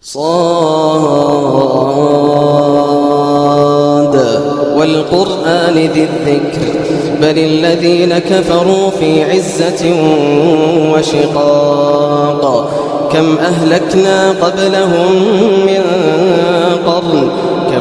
صاد. والقرآن ذي الذكر بل الذين كفروا في عزة وشقاق. كم أهلكنا قبلهم من قرن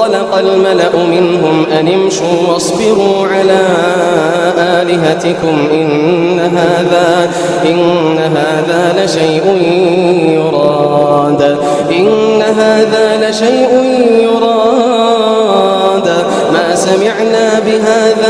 وانطلق الملأ منهم أن امشوا واصبروا على آلهتكم إن هذا إن هذا لشيء يراد. إن هذا لشيء يراد. ما سمعنا بهذا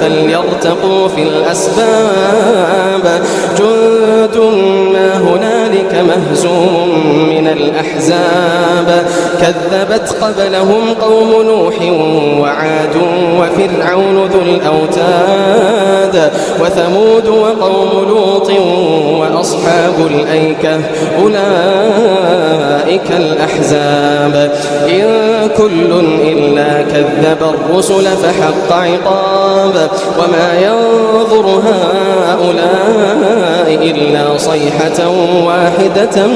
فليرتقوا في الأسباب. جند ما هنالك مهزوم من الأحزاب. كذبت قبلهم قوم نوح وعاد وفرعون ذو الأوتاد وثمود وقوم لوط وأصحاب الأيكة. أولئك الأحزاب. إن كل إلا كذب الرسل فحق عقاب. وما ينظر هؤلاء إلا صيحة واحدة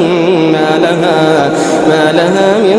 ما لها, ما لها من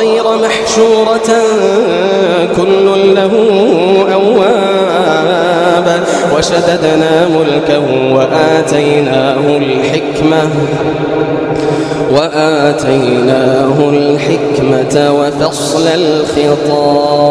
والطير محشورة كل له أواب. وشددنا ملكه وآتيناه الحكمة وآتيناه الحكمة وفصل الخطاب.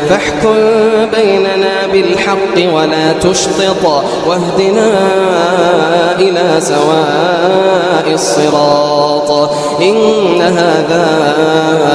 فاحكم بيننا بالحق ولا تشطط واهدنا إلى سواء الصراط إن هذا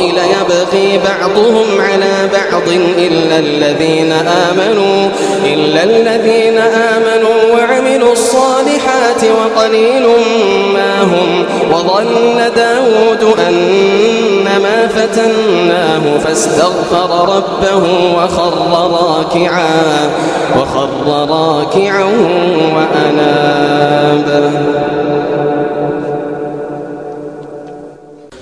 ليبغي بعضهم على بعض إلا الذين آمنوا إلا الذين آمنوا وعملوا الصالحات وقليل ما هم وظن داود أنما فتناه فاستغفر ربه وخر راكعا وخر راكعا وأناب.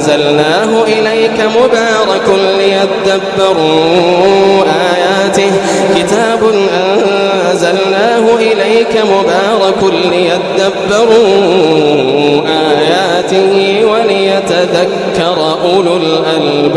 أنزلناه إليك مبارك ليدبروا آياته. كتاب أنزلناه إليك مبارك ليدبروا آياته وليتذكر أولو الألباب.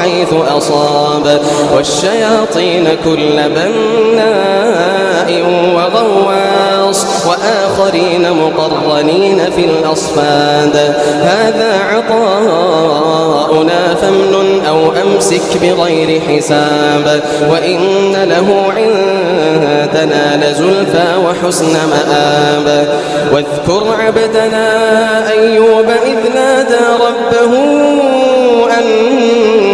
حيث أصاب. والشياطين كل بناء وغواص. وآخرين مقرنين في الأصفاد. هذا عطاؤنا فامنن أو أمسك بغير حساب. وإن له عندنا لزلفى وحسن مآب. واذكر عبدنا أيوب إذ نادى ربه أني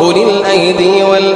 أولي الأيدي والأبصار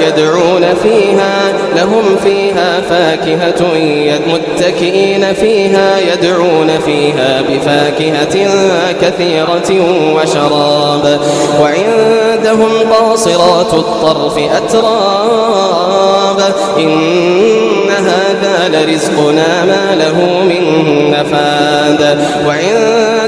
يدعون فيها لهم فيها فاكهة متكئين فيها يدعون فيها بفاكهة كثيرة وشراب. وعندهم قاصرات الطرف أتراب. إن هذا لرزقنا ما له من نفاد. وعند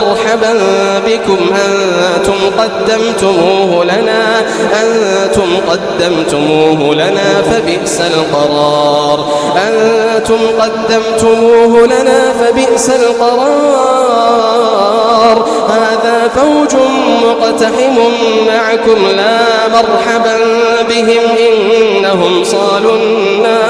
مرحبا بكم. أنتم قدمتموه لنا. أنتم قدمتموه لنا فبئس القرار. أنتم قدمتموه لنا فبئس القرار. هذا فوج مقتحم معكم. لا مرحبا بهم إنهم صالوا النار.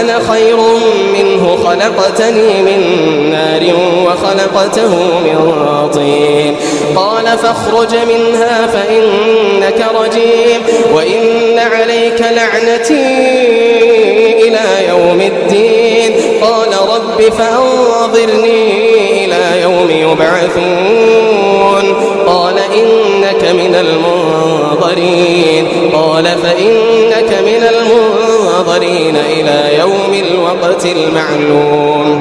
أنا خير منه خلقتني من نار وخلقته من طين. قال فاخرج منها فإنك رجيم وإن عليك لعنتي إلى يوم الدين. قال رب فأنظرني إلى يوم يبعثون. قال إنك من المنظرين. قال فإنك من المنظرين إلى يوم الوقت المعلوم.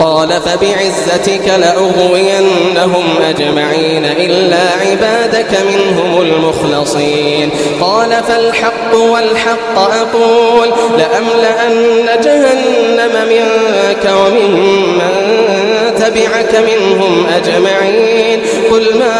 قال فبعزتك لأغوينهم أجمعين إلا عبادك منهم المخلصين. قال فالحق والحق أقول لأملأن جهنم منك ومن من تبعك منهم أجمعين. قل ما